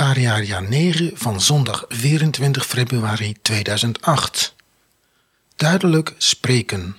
Variaria 9 van zondag 24 februari 2008. Duidelijk spreken.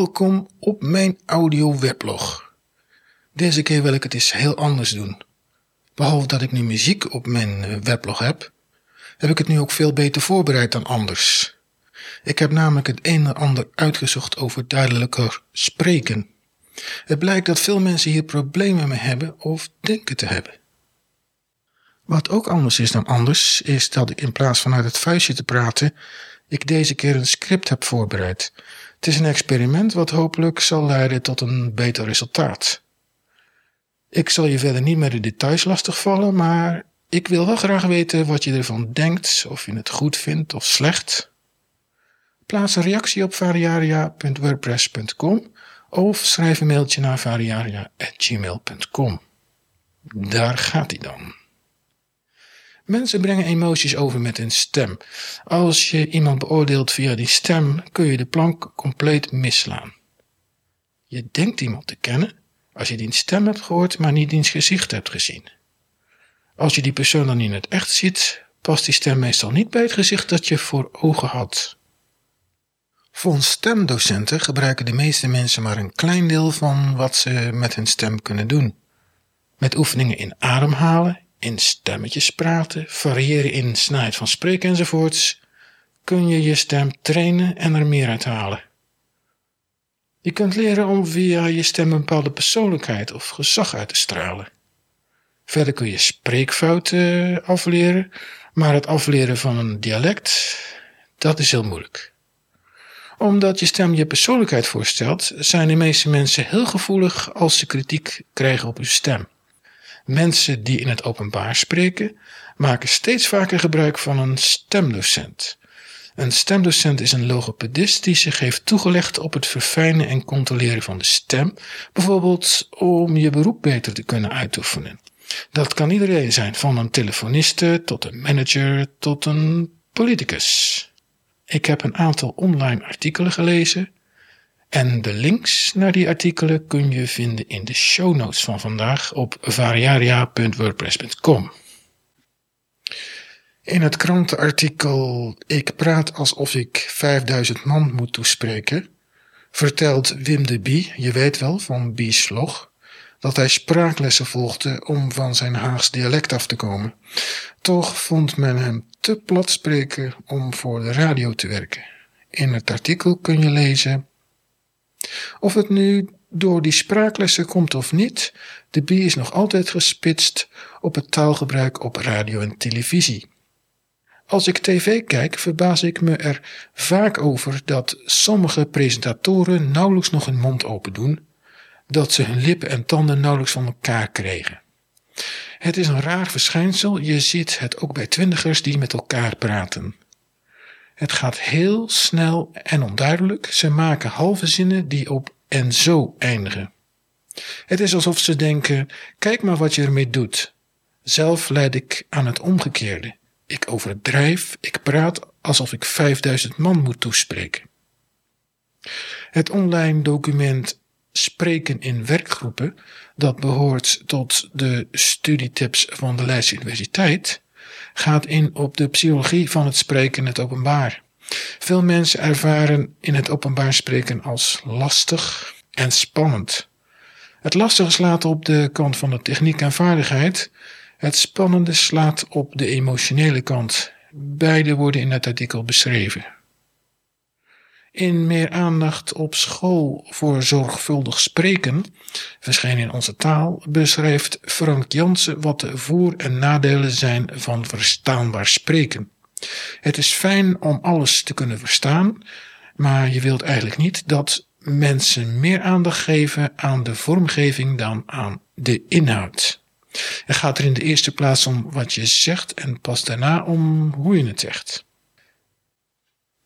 Welkom op mijn audio weblog. Deze keer wil ik het eens heel anders doen. Behalve dat ik nu muziek op mijn eh, weblog heb, heb ik het nu ook veel beter voorbereid dan anders. Ik heb namelijk het een en ander uitgezocht over duidelijker spreken. Het blijkt dat veel mensen hier problemen mee hebben of denken te hebben. Wat ook anders is dan anders, is dat ik in plaats van uit het vuistje te praten, ik deze keer een script heb voorbereid. Het is een experiment wat hopelijk zal leiden tot een beter resultaat. Ik zal je verder niet met de details lastigvallen, maar ik wil wel graag weten wat je ervan denkt, of je het goed vindt of slecht. Plaats een reactie op variaria.wordpress.com of schrijf een mailtje naar variaria.gmail.com. Daar gaat hij dan. Mensen brengen emoties over met hun stem. Als je iemand beoordeelt via die stem, kun je de plank compleet misslaan. Je denkt iemand te kennen als je die stem hebt gehoord, maar niet diens gezicht hebt gezien. Als je die persoon dan in het echt ziet, past die stem meestal niet bij het gezicht dat je voor ogen had. Volgens stemdocenten gebruiken de meeste mensen maar een klein deel van wat ze met hun stem kunnen doen. Met oefeningen in ademhalen, in stemmetjes praten, variëren in snelheid van spreken enzovoorts, kun je je stem trainen en er meer uit halen. Je kunt leren om via je stem een bepaalde persoonlijkheid of gezag uit te stralen. Verder kun je spreekfouten afleren, maar het afleren van een dialect, dat is heel moeilijk. Omdat je stem je persoonlijkheid voorstelt, zijn de meeste mensen heel gevoelig als ze kritiek krijgen op hun stem. Mensen die in het openbaar spreken, maken steeds vaker gebruik van een stemdocent. Een stemdocent is een logopedist die zich heeft toegelegd op het verfijnen en controleren van de stem, bijvoorbeeld om je beroep beter te kunnen uitoefenen. Dat kan iedereen zijn, van een telefoniste tot een manager tot een politicus. Ik heb een aantal online artikelen gelezen en de links naar die artikelen kun je vinden in de show notes van vandaag op variaria.wordpress.com. In het krantenartikel Ik praat alsof ik 5000 man moet toespreken, vertelt Wim de Bie, je weet wel, van Bie's Log, dat hij spraaklessen volgde om van zijn Haags dialect af te komen. Toch vond men hem te plat spreken om voor de radio te werken. In het artikel kun je lezen of het nu door die spraaklessen komt of niet, de bie is nog altijd gespitst op het taalgebruik op radio en televisie. Als ik tv kijk, verbaas ik me er vaak over dat sommige presentatoren nauwelijks nog hun mond open doen, dat ze hun lippen en tanden nauwelijks van elkaar kregen. Het is een raar verschijnsel, je ziet het ook bij twintigers die met elkaar praten. Het gaat heel snel en onduidelijk. Ze maken halve zinnen die op en zo eindigen. Het is alsof ze denken: kijk maar wat je ermee doet. Zelf leid ik aan het omgekeerde. ik overdrijf, ik praat alsof ik 5000 man moet toespreken. Het online document Spreken in werkgroepen, dat behoort tot de studietips van de Leidse Universiteit, gaat in op de psychologie van het spreken in het openbaar. Veel mensen ervaren in het openbaar spreken als lastig en spannend. Het lastige slaat op de kant van de techniek en vaardigheid. Het spannende slaat op de emotionele kant. Beide worden in het artikel beschreven. In Meer aandacht op school voor zorgvuldig spreken, verscheen in onze taal, beschrijft Frank Jansen wat de voor- en nadelen zijn van verstaanbaar spreken. Het is fijn om alles te kunnen verstaan, maar je wilt eigenlijk niet dat mensen meer aandacht geven aan de vormgeving dan aan de inhoud. Het gaat er in de eerste plaats om wat je zegt en pas daarna om hoe je het zegt.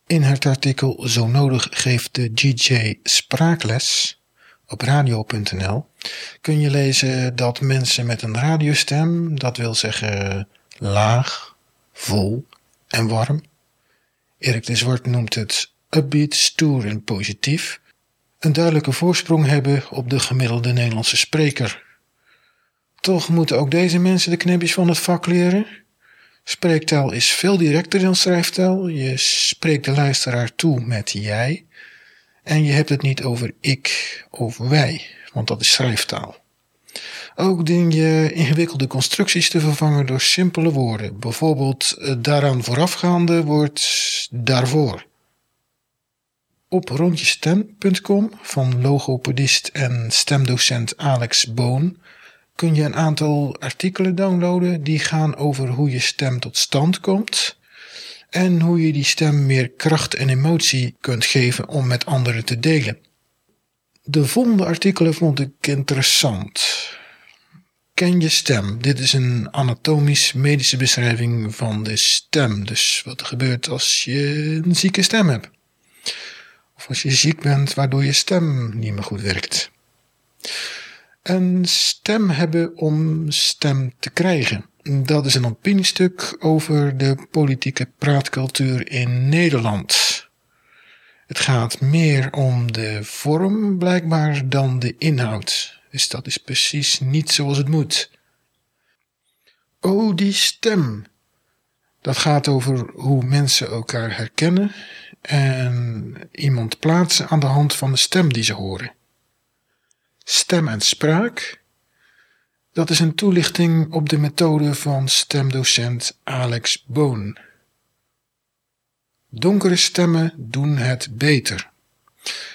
In het artikel Zo nodig geeft de GJ spraakles op radio.nl kun je lezen dat mensen met een radiostem, dat wil zeggen laag, vol en warm. Erik de Zwart noemt het upbeat, stoer en positief, een duidelijke voorsprong hebben op de gemiddelde Nederlandse spreker. Toch moeten ook deze mensen de knipjes van het vak leren. Spreektaal is veel directer dan schrijftaal. Je spreekt de luisteraar toe met jij. En je hebt het niet over ik of wij, want dat is schrijftaal. Ook dien je ingewikkelde constructies te vervangen door simpele woorden. Bijvoorbeeld daaraan voorafgaande wordt daarvoor. Op rondjestem.com van logopedist en stemdocent Alex Boon kun je een aantal artikelen downloaden die gaan over hoe je stem tot stand komt en hoe je die stem meer kracht en emotie kunt geven om met anderen te delen. De volgende artikelen vond ik interessant. Ken je stem? Dit is een anatomisch-medische beschrijving van de stem. Dus wat er gebeurt als je een zieke stem hebt. Of als je ziek bent waardoor je stem niet meer goed werkt. Een stem hebben om stem te krijgen. Dat is een opiniestuk over de politieke praatcultuur in Nederland. Het gaat meer om de vorm blijkbaar dan de inhoud. Dus dat is precies niet zoals het moet. Oh, die stem. Dat gaat over hoe mensen elkaar herkennen en iemand plaatsen aan de hand van de stem die ze horen. Stem en spraak. Dat is een toelichting op de methode van stemdocent Alex Boon. Donkere stemmen doen het beter.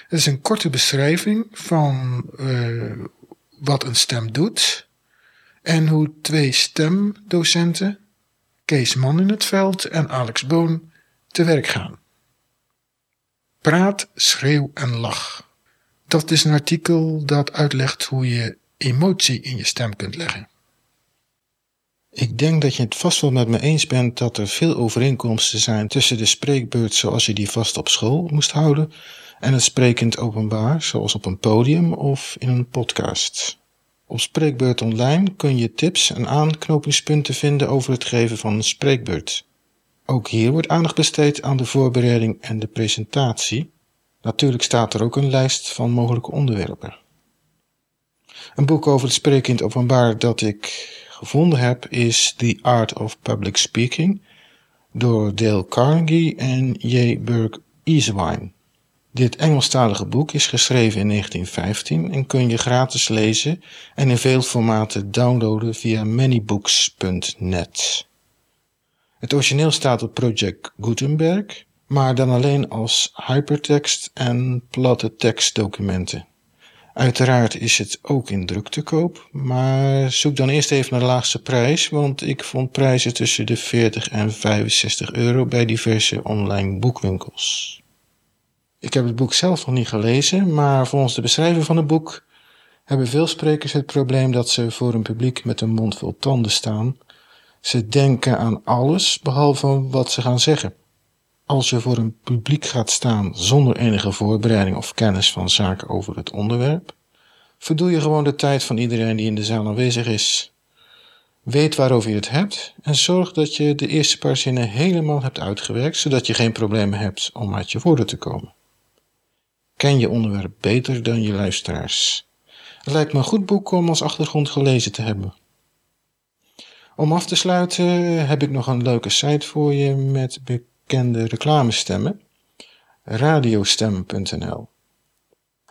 Het is een korte beschrijving van uh, wat een stem doet en hoe twee stemdocenten, Kees Man in het veld en Alex Boon, te werk gaan. Praat, schreeuw en lach. Dat is een artikel dat uitlegt hoe je emotie in je stem kunt leggen. Ik denk dat je het vast wel met me eens bent dat er veel overeenkomsten zijn tussen de spreekbeurt zoals je die vast op school moest houden en het sprekend openbaar zoals op een podium of in een podcast. Op Spreekbeurt Online kun je tips en aanknopingspunten vinden over het geven van een spreekbeurt. Ook hier wordt aandacht besteed aan de voorbereiding en de presentatie. Natuurlijk staat er ook een lijst van mogelijke onderwerpen. Een boek over het spreken in het openbaar dat ik gevonden heb is The Art of Public Speaking door Dale Carnegie en J. Burke Isewine. Dit Engelstalige boek is geschreven in 1915 en kun je gratis lezen en in veel formaten downloaden via manybooks.net. Het origineel staat op Project Gutenberg, maar dan alleen als hypertext en platte tekstdocumenten. Uiteraard is het ook in druk te koop, maar zoek dan eerst even naar de laagste prijs, want ik vond prijzen tussen de 40 en 65 euro bij diverse online boekwinkels. Ik heb het boek zelf nog niet gelezen, maar volgens de beschrijving van het boek hebben veel sprekers het probleem dat ze voor een publiek met een mond vol tanden staan. Ze denken aan alles behalve wat ze gaan zeggen. Als je voor een publiek gaat staan zonder enige voorbereiding of kennis van zaken over het onderwerp, verdoe je gewoon de tijd van iedereen die in de zaal aanwezig is. Weet waarover je het hebt en zorg dat je de eerste paar zinnen helemaal hebt uitgewerkt, zodat je geen problemen hebt om uit je woorden te komen. Ken je onderwerp beter dan je luisteraars. Het lijkt me een goed boek om als achtergrond gelezen te hebben. Om af te sluiten heb ik nog een leuke site voor je met bekende reclamestemmen. Radiostem.nl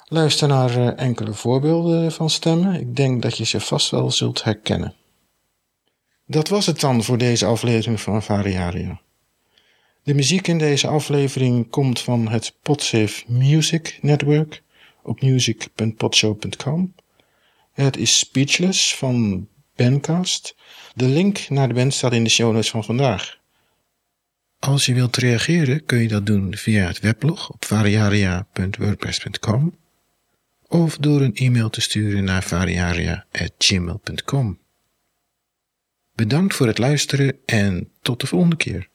Luister naar eh, enkele voorbeelden van stemmen. Ik denk dat je ze vast wel zult herkennen. Dat was het dan voor deze aflevering van Variaria. De muziek in deze aflevering komt van het Podsafe Music Network op music.podshow.com. Het is Speechless van Bandcast. De link naar de band staat in de show notes van vandaag. Als je wilt reageren kun je dat doen via het weblog op variaria.wordpress.com of door een e-mail te sturen naar variaria.gmail.com. Bedankt voor het luisteren en tot de volgende keer.